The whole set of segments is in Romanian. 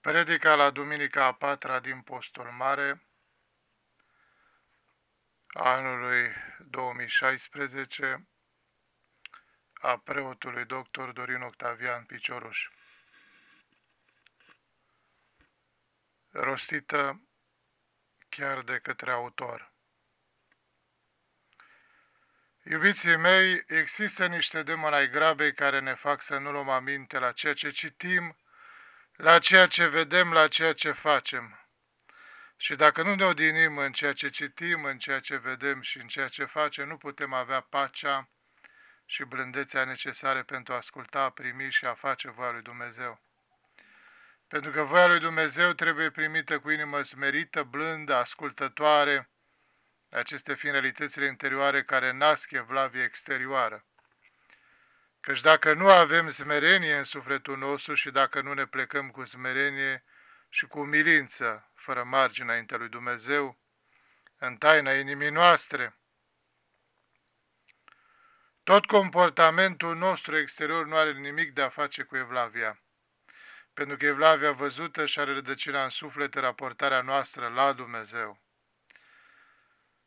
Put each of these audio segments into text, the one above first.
Predica la Duminica a patra din Postul Mare anului 2016 a preotului dr. Dorin Octavian Picioruș. Rostită chiar de către autor. Iubiții mei, există niște demoni ai grabei care ne fac să nu luăm aminte la ceea ce citim, la ceea ce vedem, la ceea ce facem. Și dacă nu ne odinim în ceea ce citim, în ceea ce vedem și în ceea ce facem, nu putem avea pacea și blândețea necesare pentru a asculta, a primi și a face voia lui Dumnezeu. Pentru că voia lui Dumnezeu trebuie primită cu inimă smerită, blândă, ascultătoare, aceste fiind realitățile interioare care nasc evlavie exterioară. Căci dacă nu avem smerenie în sufletul nostru și dacă nu ne plecăm cu smerenie și cu umilință, fără margine înaintea lui Dumnezeu, în taina inimii noastre, tot comportamentul nostru exterior nu are nimic de a face cu Evlavia, pentru că Evlavia văzută și are rădăcina în suflet raportarea noastră la Dumnezeu.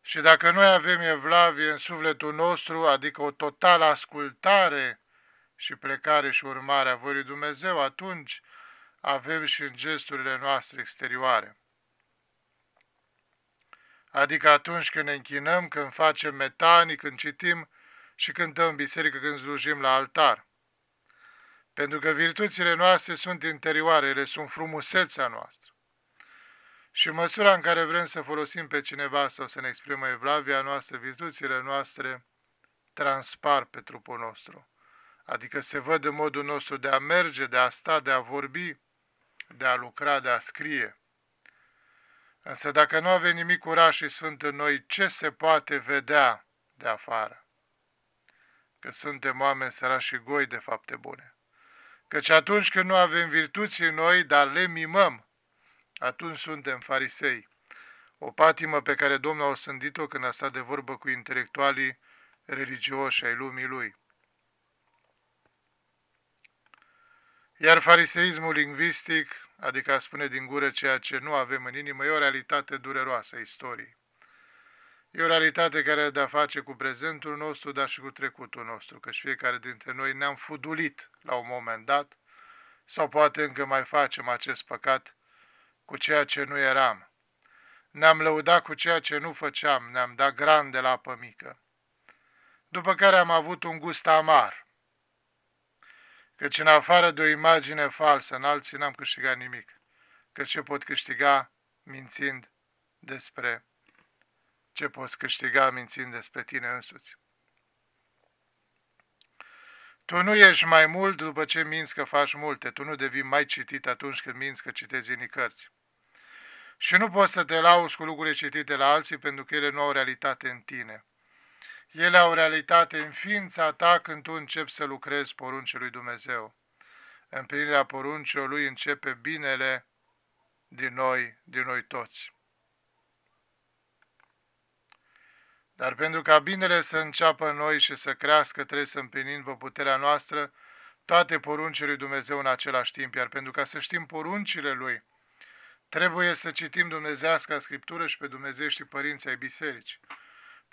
Și dacă noi avem Evlavie în sufletul nostru, adică o totală ascultare și plecare și urmare a voii Dumnezeu, atunci avem și în gesturile noastre exterioare. Adică atunci când ne închinăm, când facem metanii, când citim și cântăm în biserică, când slujim la altar. Pentru că virtuțile noastre sunt interioare, ele sunt frumusețea noastră. Și în măsura în care vrem să folosim pe cineva sau să ne exprimăm evlavia noastră, virtuțile noastre transpar pe trupul nostru adică se văd în modul nostru de a merge, de a sta, de a vorbi, de a lucra, de a scrie. Însă dacă nu avem nimic curaj și sfânt în noi, ce se poate vedea de afară? Că suntem oameni sărași și goi de fapte bune. Căci atunci când nu avem virtuți în noi, dar le mimăm, atunci suntem farisei. O patimă pe care Domnul a osândit-o când a stat de vorbă cu intelectualii religioși ai lumii lui. Iar fariseismul lingvistic, adică a spune din gură ceea ce nu avem în inimă, e o realitate dureroasă a istoriei. E o realitate care are de-a face cu prezentul nostru, dar și cu trecutul nostru, căci fiecare dintre noi ne-am fudulit la un moment dat, sau poate încă mai facem acest păcat cu ceea ce nu eram. Ne-am lăudat cu ceea ce nu făceam, ne-am dat gran de la apă mică. După care am avut un gust amar, căci în afară de o imagine falsă, în alții n-am câștigat nimic, că ce pot câștiga mințind despre ce poți câștiga mințind despre tine însuți. Tu nu ești mai mult după ce minți că faci multe, tu nu devii mai citit atunci când minți că citezi în cărți. Și nu poți să te lauzi cu lucrurile citite la alții pentru că ele nu au realitate în tine. Ele au realitate în ființa ta când tu începi să lucrezi poruncii lui Dumnezeu. Împlinirea poruncilor lui începe binele din noi, din noi toți. Dar pentru ca binele să înceapă în noi și să crească, trebuie să împlinim pe puterea noastră toate poruncile lui Dumnezeu în același timp, iar pentru ca să știm poruncile lui, trebuie să citim Dumnezească Scriptură și pe Dumnezeu și părinții ai bisericii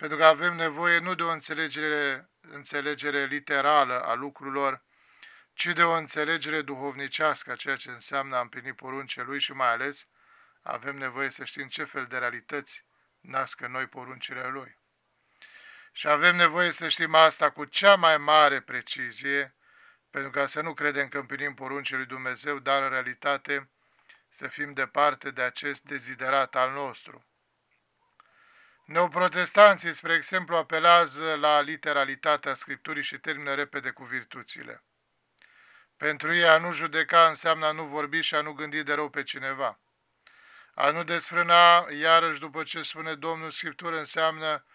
pentru că avem nevoie nu de o înțelegere, înțelegere literală a lucrurilor, ci de o înțelegere duhovnicească a ceea ce înseamnă a împlini poruncile lui și mai ales avem nevoie să știm ce fel de realități nasc în noi poruncile lui. Și avem nevoie să știm asta cu cea mai mare precizie, pentru ca să nu credem că împlinim poruncile lui Dumnezeu, dar în realitate să fim departe de acest deziderat al nostru. Neoprotestanții, spre exemplu, apelează la literalitatea Scripturii și termină repede cu virtuțile. Pentru ei a nu judeca înseamnă a nu vorbi și a nu gândi de rău pe cineva. A nu desfrâna, iarăși după ce spune Domnul Scriptură, înseamnă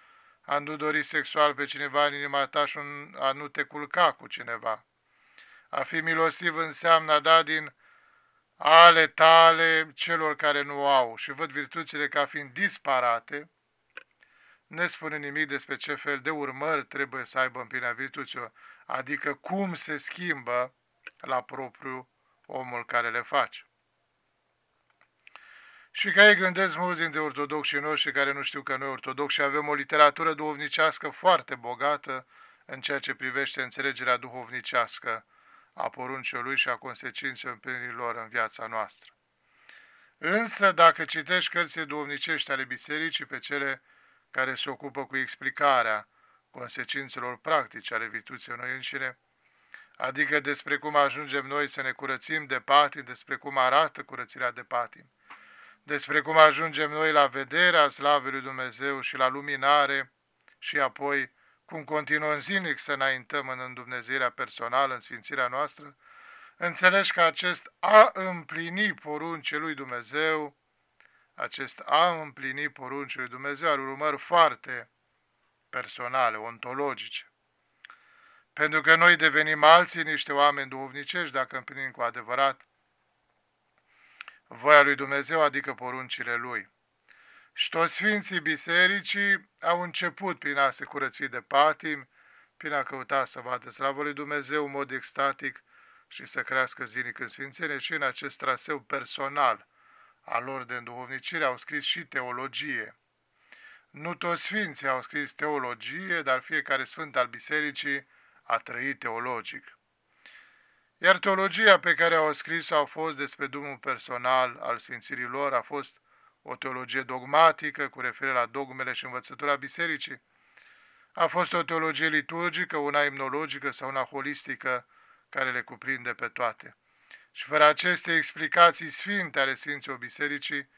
a nu dori sexual pe cineva în inima ta și a nu te culca cu cineva. A fi milostiv înseamnă a da din ale tale celor care nu au și văd virtuțile ca fiind disparate, ne spune nimic despre ce fel de urmări trebuie să aibă împlinirea virtuților, adică cum se schimbă la propriu omul care le face. Și ca ei gândesc mulți dintre ortodoxii noștri care nu știu că noi ortodoxi avem o literatură duhovnicească foarte bogată în ceea ce privește înțelegerea duhovnicească a poruncilor lui și a consecințelor împlinirilor în viața noastră. Însă, dacă citești cărțile duhovnicești ale bisericii pe cele care se ocupă cu explicarea consecințelor practice ale virtuților noi înșine, adică despre cum ajungem noi să ne curățim de patim, despre cum arată curățirea de patim, despre cum ajungem noi la vederea slavei lui Dumnezeu și la luminare și apoi cum continuăm zilnic să înaintăm în îndumnezeirea personală, în sfințirea noastră, înțelegi că acest a împlini poruncii lui Dumnezeu, acest a împlini poruncii lui Dumnezeu are urmări foarte personale, ontologice. Pentru că noi devenim alții niște oameni duhovnicești dacă împlinim cu adevărat voia lui Dumnezeu, adică poruncile lui. Și toți Sfinții Bisericii au început prin a se curăți de patim, prin a căuta să vadă slavă lui Dumnezeu în mod extatic și să crească zilnic în Sfințenie și în acest traseu personal al lor de înduhovnicire au scris și teologie. Nu toți Sfinții au scris teologie, dar fiecare Sfânt al Bisericii a trăit teologic. Iar teologia pe care au scris-o a fost despre drumul personal al Sfințirii lor, a fost o teologie dogmatică cu referire la dogmele și învățătura bisericii, a fost o teologie liturgică, una imnologică sau una holistică care le cuprinde pe toate. Și fără aceste explicații sfinte ale Sfinților Bisericii,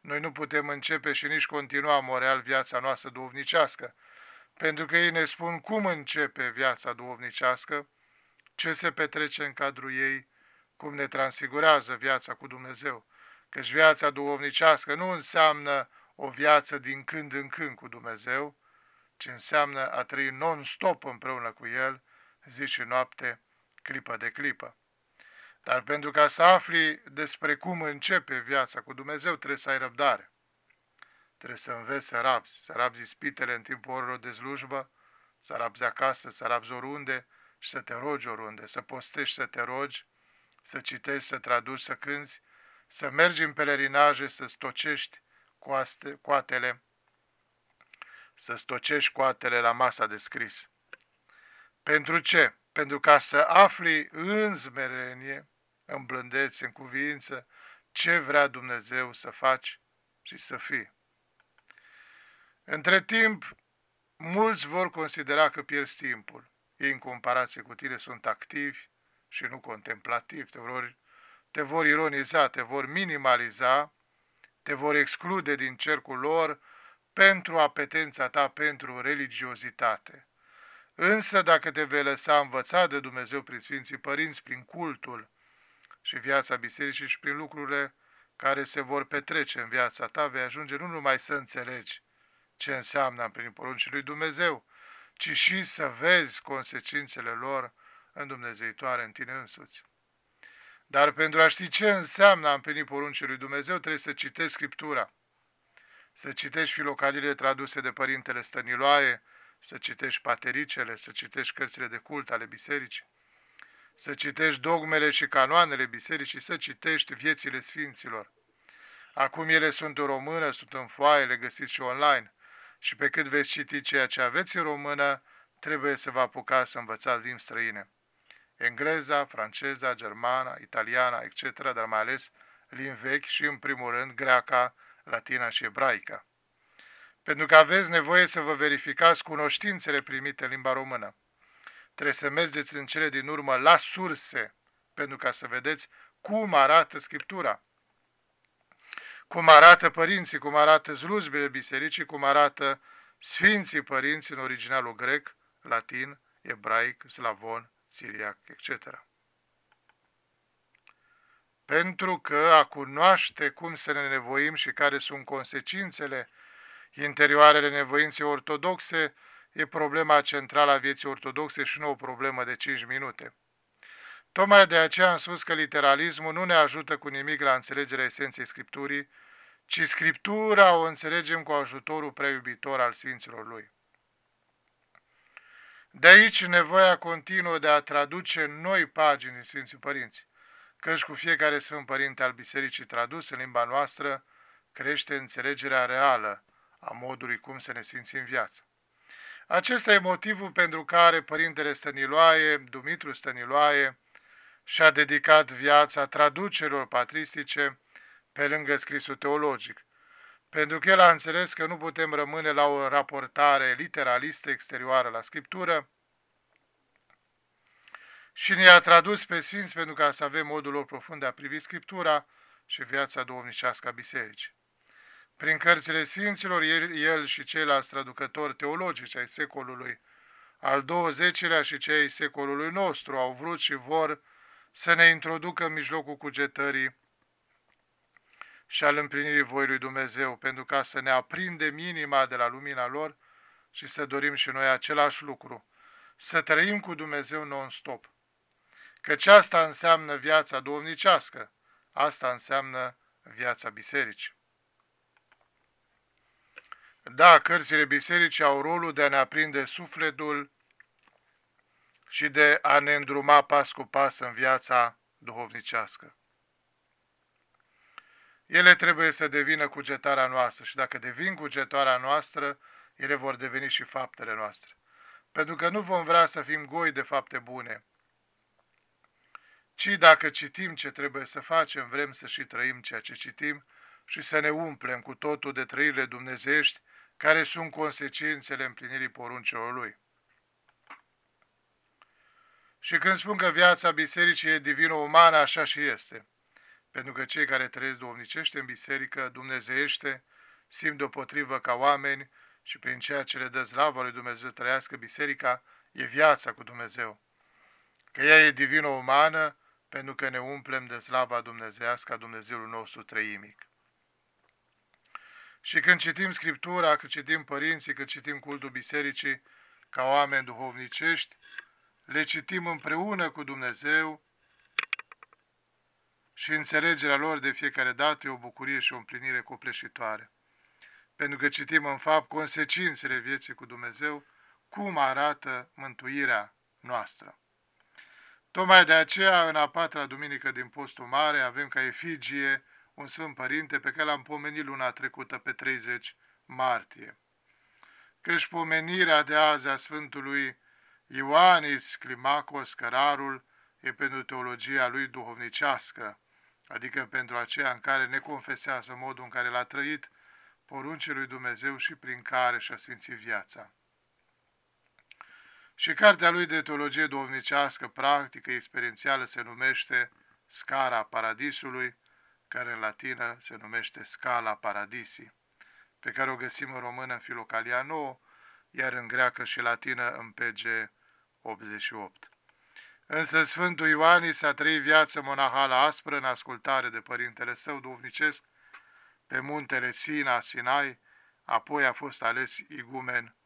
noi nu putem începe și nici continua moral viața noastră duhovnicească, pentru că ei ne spun cum începe viața duhovnicească, ce se petrece în cadrul ei, cum ne transfigurează viața cu Dumnezeu. Căci viața duhovnicească nu înseamnă o viață din când în când cu Dumnezeu, ci înseamnă a trăi non-stop împreună cu El, zi și noapte, clipă de clipă. Dar pentru ca să afli despre cum începe viața cu Dumnezeu, trebuie să ai răbdare. Trebuie să înveți să rabzi, să rabzi ispitele în timpul orelor de slujbă, să rabzi acasă, să rabzi oriunde și să te rogi oriunde, să postești, să te rogi, să citești, să traduci, să cânți, să mergi în pelerinaje, să stocești coaste, coatele, să stocești coatele la masa de scris. Pentru ce? Pentru ca să afli în zmerenie, în blândețe, în cuvință, ce vrea Dumnezeu să faci și să fii. Între timp, mulți vor considera că pierzi timpul. Ei, în comparație cu tine, sunt activi și nu contemplativi. Te vor te vor ironiza, te vor minimaliza, te vor exclude din cercul lor pentru apetența ta pentru religiozitate. Însă dacă te vei lăsa învăța de Dumnezeu prin Sfinții Părinți, prin cultul și viața bisericii și prin lucrurile care se vor petrece în viața ta, vei ajunge nu numai să înțelegi ce înseamnă prin poruncii lui Dumnezeu, ci și să vezi consecințele lor în Dumnezeitoare în tine însuți. Dar pentru a ști ce înseamnă a împlini poruncii lui Dumnezeu, trebuie să citești Scriptura, să citești filocaliile traduse de Părintele Stăniloae, să citești patericele, să citești cărțile de cult ale bisericii, să citești dogmele și canoanele bisericii, să citești viețile sfinților. Acum ele sunt în română, sunt în foaie, le găsiți și online. Și pe cât veți citi ceea ce aveți în română, trebuie să vă apucați să învățați limbi străine engleza, franceza, germana, italiana, etc., dar mai ales limbi vechi și, în primul rând, greaca, latina și ebraica. Pentru că aveți nevoie să vă verificați cunoștințele primite în limba română. Trebuie să mergeți în cele din urmă la surse, pentru ca să vedeți cum arată Scriptura, cum arată părinții, cum arată slujbele bisericii, cum arată Sfinții Părinți în originalul grec, latin, ebraic, slavon siriac, etc. Pentru că a cunoaște cum să ne nevoim și care sunt consecințele interioarele nevoinței ortodoxe e problema centrală a vieții ortodoxe și nu o problemă de 5 minute. Tocmai de aceea am spus că literalismul nu ne ajută cu nimic la înțelegerea esenței Scripturii, ci Scriptura o înțelegem cu ajutorul preiubitor al Sfinților Lui. De aici nevoia continuă de a traduce noi pagini din Sfinții Părinți, căci cu fiecare Sfânt Părinte al Bisericii tradus în limba noastră, crește înțelegerea reală a modului cum să ne sfințim viața. Acesta e motivul pentru care Părintele Stăniloae, Dumitru Stăniloae, și-a dedicat viața traducerilor patristice pe lângă scrisul teologic, pentru că el a înțeles că nu putem rămâne la o raportare literalistă exterioară la Scriptură și ne-a tradus pe Sfinți pentru ca să avem modul lor profund de a privi Scriptura și viața duhovnicească a Bisericii. Prin cărțile Sfinților, el, el și ceilalți traducători teologici ai secolului al XX-lea și cei ai secolului nostru au vrut și vor să ne introducă în mijlocul cugetării și al împlinirii voii lui Dumnezeu, pentru ca să ne aprindem inima de la lumina lor și să dorim și noi același lucru, să trăim cu Dumnezeu non-stop. Căci asta înseamnă viața domnicească, asta înseamnă viața bisericii. Da, cărțile bisericii au rolul de a ne aprinde sufletul și de a ne îndruma pas cu pas în viața duhovnicească. Ele trebuie să devină cugetarea noastră și dacă devin cugetarea noastră, ele vor deveni și faptele noastre. Pentru că nu vom vrea să fim goi de fapte bune, ci dacă citim ce trebuie să facem, vrem să și trăim ceea ce citim și să ne umplem cu totul de trăirile dumnezeiești care sunt consecințele împlinirii poruncilor Lui. Și când spun că viața bisericii e divină-umană, așa și este. Pentru că cei care trăiesc duomnicește în biserică, dumnezeiește, simt deopotrivă ca oameni și prin ceea ce le dă slavă lui Dumnezeu trăiască biserica, e viața cu Dumnezeu. Că ea e divină-umană pentru că ne umplem de slava dumnezească a Dumnezeului nostru trăimic. Și când citim Scriptura, când citim părinții, când citim cultul bisericii, ca oameni duhovnicești, le citim împreună cu Dumnezeu și înțelegerea lor de fiecare dată e o bucurie și o împlinire copleșitoare. Pentru că citim în fapt consecințele vieții cu Dumnezeu, cum arată mântuirea noastră. Tocmai de aceea, în a patra duminică din postul mare, avem ca efigie un Sfânt Părinte pe care l-am pomenit luna trecută pe 30 martie. Căci pomenirea de azi a Sfântului Ioanis Climacos Cărarul e pentru teologia lui duhovnicească, adică pentru aceea în care ne confesează modul în care l-a trăit poruncii lui Dumnezeu și prin care și-a sfințit viața. Și cartea lui de teologie duhovnicească, practică, experiențială, se numește Scara Paradisului, care în latină se numește Scala Paradisii, pe care o găsim în română în Filocalia 9, iar în greacă și latină în PG 88. Însă Sfântul Ioan s-a trăit viață monahală aspră în ascultare de părintele său duhovnicesc pe muntele Sina, Sinai, apoi a fost ales igumen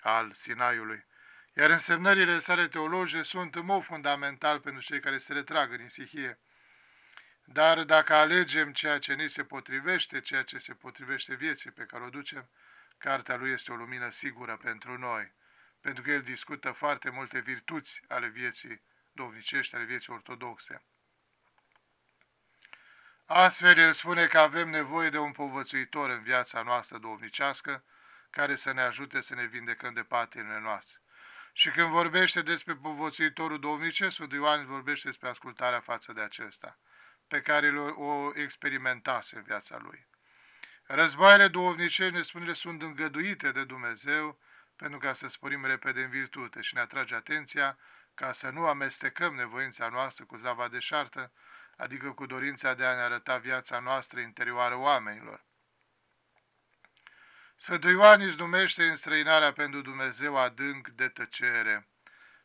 al Sinaiului. Iar însemnările sale teologice sunt în mod fundamental pentru cei care se retrag în isihie. Dar dacă alegem ceea ce ni se potrivește, ceea ce se potrivește vieții pe care o ducem, cartea lui este o lumină sigură pentru noi, pentru că el discută foarte multe virtuți ale vieții dovnicești, ale vieții ortodoxe. Astfel, el spune că avem nevoie de un povățuitor în viața noastră dovnicească, care să ne ajute să ne vindecăm de patimile noastre. Și când vorbește despre povățuitorul domnicesc, Sfântul Ioan vorbește despre ascultarea față de acesta, pe care o experimentase în viața lui. Războaiele duhovnicești, ne spune, sunt îngăduite de Dumnezeu pentru ca să sporim repede în virtute și ne atrage atenția ca să nu amestecăm nevoința noastră cu zava deșartă, adică cu dorința de a ne arăta viața noastră interioară oamenilor. Sfântul Ioan îți numește înstrăinarea pentru Dumnezeu adânc de tăcere,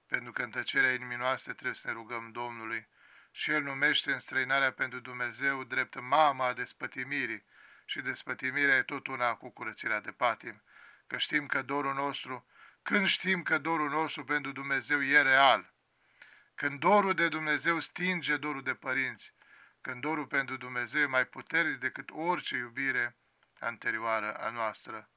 pentru că în tăcerea inimii noastre trebuie să ne rugăm Domnului, și El numește înstrăinarea pentru Dumnezeu drept mama a despătimirii, și despătimirea e tot una cu curățirea de patim, că știm că dorul nostru, când știm că dorul nostru pentru Dumnezeu e real, când dorul de Dumnezeu stinge dorul de părinți, când dorul pentru Dumnezeu e mai puternic decât orice iubire anterioară a noastră.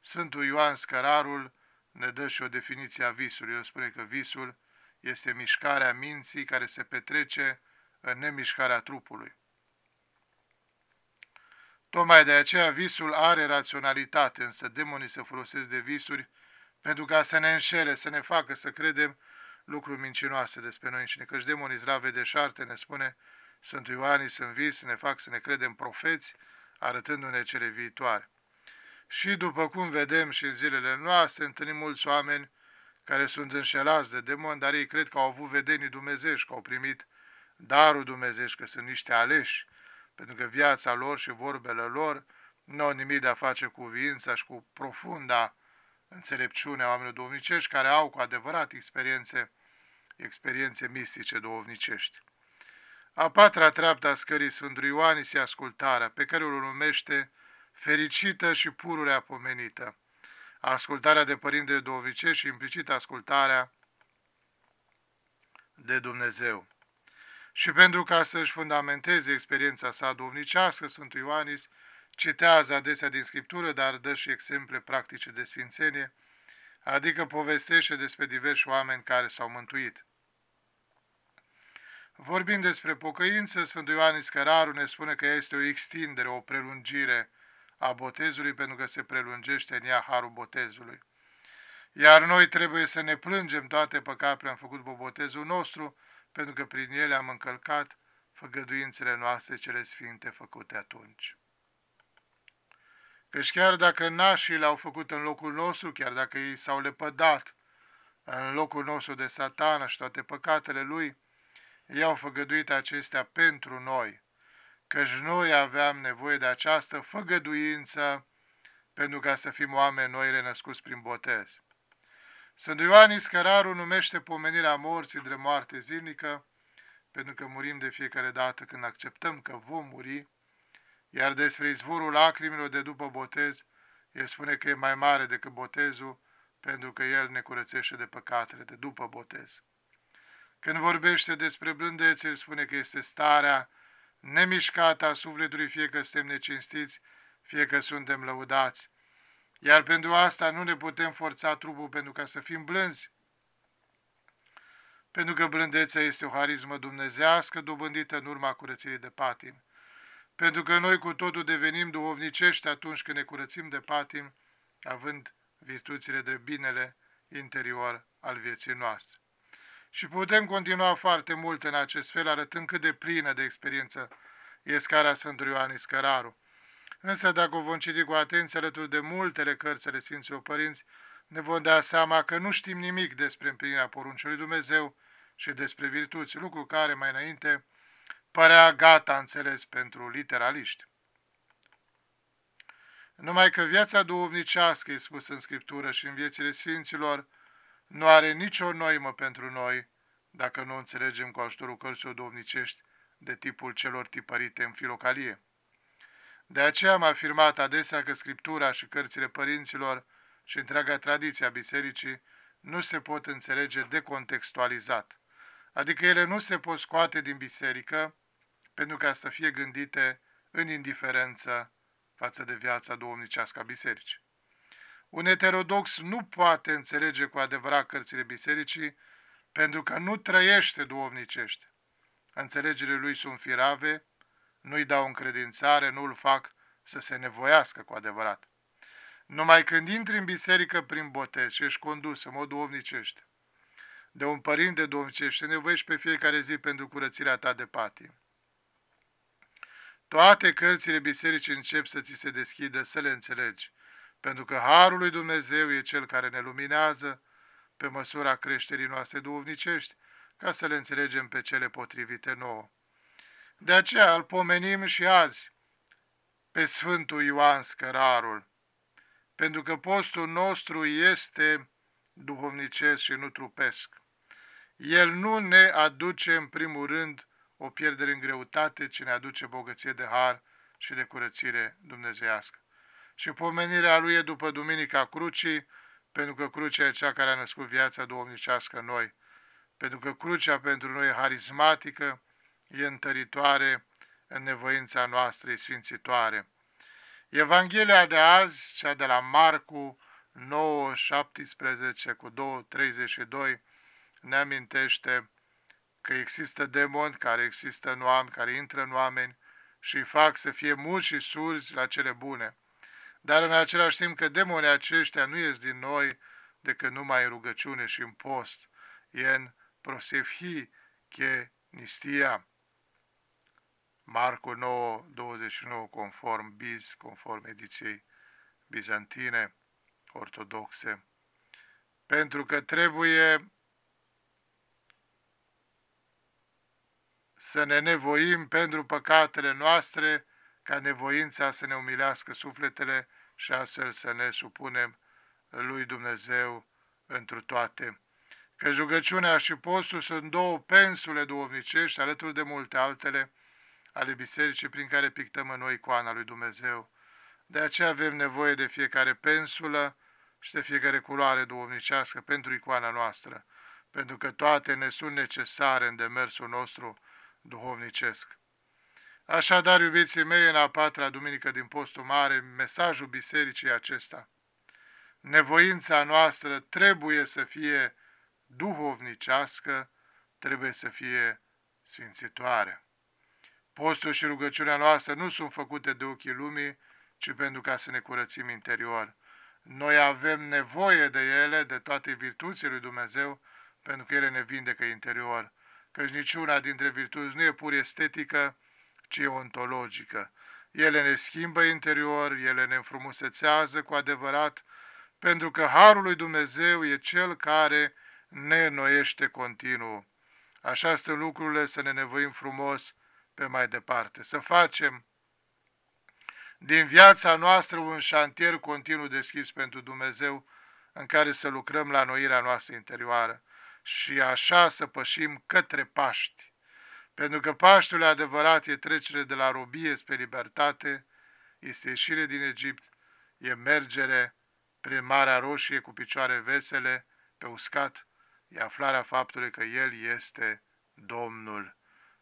Sfântul Ioan Scărarul ne dă și o definiție a visului. El spune că visul este mișcarea minții care se petrece în nemișcarea trupului. Tocmai de aceea visul are raționalitate, însă demonii se folosesc de visuri pentru ca să ne înșele, să ne facă să credem lucruri mincinoase despre noi înșine. Căci demonii zlave de șarte ne spune Sfântul Ioanii sunt vis, ne fac să ne credem profeți, arătându-ne cele viitoare. Și după cum vedem și în zilele noastre, întâlnim mulți oameni care sunt înșelați de demoni, dar ei cred că au avut vedenii dumnezești, că au primit darul dumnezești, că sunt niște aleși, pentru că viața lor și vorbele lor nu au nimic de a face cu viința și cu profunda înțelepciune a oamenilor duhovnicești, care au cu adevărat experiențe, experiențe mistice duhovnicești. A patra treaptă a scării Sfântului Ioan este ascultarea, pe care o numește fericită și pururea pomenită. Ascultarea de Părintele Duhovnicești și implicit ascultarea de Dumnezeu. Și pentru ca să-și fundamenteze experiența sa duhovnicească, Sfântul Ioanis citează adesea din Scriptură, dar dă și exemple practice de sfințenie, adică povestește despre diversi oameni care s-au mântuit. Vorbind despre pocăință, Sfântul Ioanis Căraru ne spune că este o extindere, o prelungire a botezului, pentru că se prelungește în ea harul botezului. Iar noi trebuie să ne plângem toate păcatele am făcut pe botezul nostru, pentru că prin ele am încălcat făgăduințele noastre cele sfinte făcute atunci. Căci chiar dacă nașii le-au făcut în locul nostru, chiar dacă ei s-au lepădat în locul nostru de satana și toate păcatele lui, ei au făgăduit acestea pentru noi, căci noi aveam nevoie de această făgăduință pentru ca să fim oameni noi renăscuți prin botez. Sfântul Ioan Iscăraru numește pomenirea morții de moarte zilnică, pentru că murim de fiecare dată când acceptăm că vom muri, iar despre izvorul lacrimilor de după botez, el spune că e mai mare decât botezul, pentru că el ne curățește de păcatele de după botez. Când vorbește despre blândețe, el spune că este starea nemișcată a sufletului, fie că suntem necinstiți, fie că suntem lăudați. Iar pentru asta nu ne putem forța trupul pentru ca să fim blânzi, pentru că blândețea este o harismă dumnezească dobândită în urma curățirii de patim. Pentru că noi cu totul devenim duhovnicești atunci când ne curățim de patim, având virtuțile de binele interior al vieții noastre. Și putem continua foarte mult în acest fel, arătând cât de plină de experiență e scara Sfântului Ioan Iscăraru. Însă dacă o vom citi cu atenție alături de multele cărți ale Sfinților Părinți, ne vom da seama că nu știm nimic despre împlinirea poruncii Dumnezeu și despre virtuți, lucru care mai înainte părea gata înțeles pentru literaliști. Numai că viața duhovnicească, e spus în Scriptură și în viețile Sfinților, nu are nicio noimă pentru noi, dacă nu înțelegem cu ajutorul cărților duhovnicești de tipul celor tipărite în filocalie. De aceea am afirmat adesea că Scriptura și cărțile părinților și întreaga tradiție a bisericii nu se pot înțelege decontextualizat, adică ele nu se pot scoate din biserică pentru ca să fie gândite în indiferență față de viața duomnicească a bisericii. Un heterodox nu poate înțelege cu adevărat cărțile bisericii pentru că nu trăiește duovnicește. Înțelegerile lui sunt firave, nu-i dau încredințare, nu îl fac să se nevoiască cu adevărat. Numai când intri în biserică prin botez și ești condus în mod duovnicește, de un părinte duovnicește, nevoiești pe fiecare zi pentru curățirea ta de patim. Toate cărțile bisericii încep să ți se deschidă, să le înțelegi, pentru că Harul lui Dumnezeu e Cel care ne luminează pe măsura creșterii noastre duhovnicești, ca să le înțelegem pe cele potrivite nouă. De aceea îl pomenim și azi pe Sfântul Ioan Scărarul, pentru că postul nostru este duhovnicesc și nu trupesc. El nu ne aduce în primul rând o pierdere în greutate, ci ne aduce bogăție de har și de curățire dumnezeiască. Și pomenirea lui e după Duminica Crucii, pentru că crucea e cea care a născut viața duhovnicească în noi. Pentru că crucea pentru noi e harismatică, e întăritoare în nevoința noastră, e sfințitoare. Evanghelia de azi, cea de la Marcu 9, 17 cu 2, 32, ne amintește că există demoni care există în oameni, care intră în oameni și îi fac să fie mulți și surzi la cele bune. Dar în același timp că demonii aceștia nu ies din noi decât numai în rugăciune și în post, în prosefhi che nistia. Marco 9, 29, conform Biz, conform ediției bizantine, ortodoxe. Pentru că trebuie să ne nevoim pentru păcatele noastre, ca nevoința să ne umilească sufletele și astfel să ne supunem lui Dumnezeu întru toate. Că rugăciunea și postul sunt două pensule duhovnicești, alături de multe altele, ale bisericii prin care pictăm în noi icoana lui Dumnezeu. De aceea avem nevoie de fiecare pensulă și de fiecare culoare duhovnicească pentru icoana noastră, pentru că toate ne sunt necesare în demersul nostru duhovnicesc. Așadar, iubiții mei, în a patra duminică din postul mare, mesajul bisericii acesta. Nevoința noastră trebuie să fie duhovnicească, trebuie să fie sfințitoare. Postul și rugăciunea noastră nu sunt făcute de ochii lumii, ci pentru ca să ne curățim interior. Noi avem nevoie de ele, de toate virtuțile lui Dumnezeu, pentru că ele ne vindecă interior căci niciuna dintre virtuți nu e pur estetică, ci e ontologică. Ele ne schimbă interior, ele ne înfrumusețează cu adevărat, pentru că Harul lui Dumnezeu e Cel care ne înnoiește continuu. Așa sunt lucrurile să ne nevoim frumos pe mai departe, să facem din viața noastră un șantier continuu deschis pentru Dumnezeu, în care să lucrăm la noirea noastră interioară și așa să pășim către Paști. Pentru că Paștul adevărat e trecere de la robie spre libertate, este ieșire din Egipt, e mergere prin Marea Roșie cu picioare vesele, pe uscat, e aflarea faptului că El este Domnul,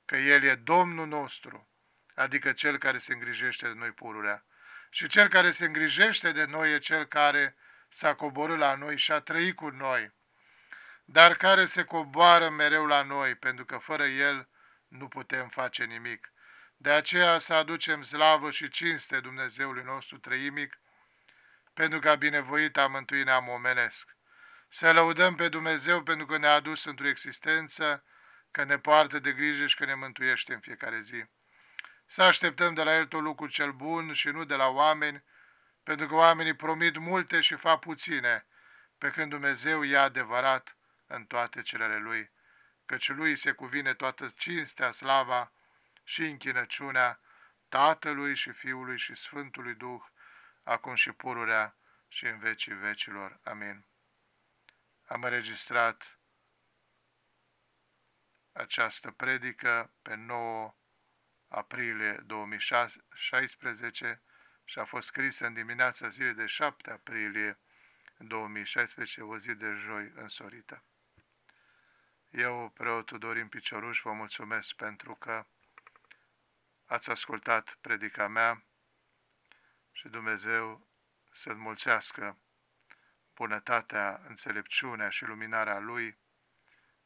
că El e Domnul nostru, adică Cel care se îngrijește de noi pururea. Și Cel care se îngrijește de noi e Cel care s-a coborât la noi și a trăit cu noi dar care se coboară mereu la noi, pentru că fără El nu putem face nimic. De aceea să aducem slavă și cinste Dumnezeului nostru trăimic, pentru că a binevoit a mântui neam omenesc. Să lăudăm pe Dumnezeu pentru că ne-a adus într-o existență, că ne poartă de grijă și că ne mântuiește în fiecare zi. Să așteptăm de la El tot lucrul cel bun și nu de la oameni, pentru că oamenii promit multe și fac puține, pe când Dumnezeu e adevărat în toate celele Lui, căci Lui se cuvine toată cinstea, slava și închinăciunea Tatălui și Fiului și Sfântului Duh, acum și pururea și în vecii vecilor. Amin. Am înregistrat această predică pe 9 aprilie 2016 și a fost scrisă în dimineața zilei de 7 aprilie 2016, o zi de joi însorită. Eu, preotul Dorin Picioruș, vă mulțumesc pentru că ați ascultat predica mea și Dumnezeu să înmulțească bunătatea, înțelepciunea și luminarea Lui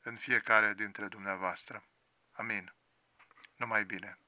în fiecare dintre dumneavoastră. Amin. Numai bine!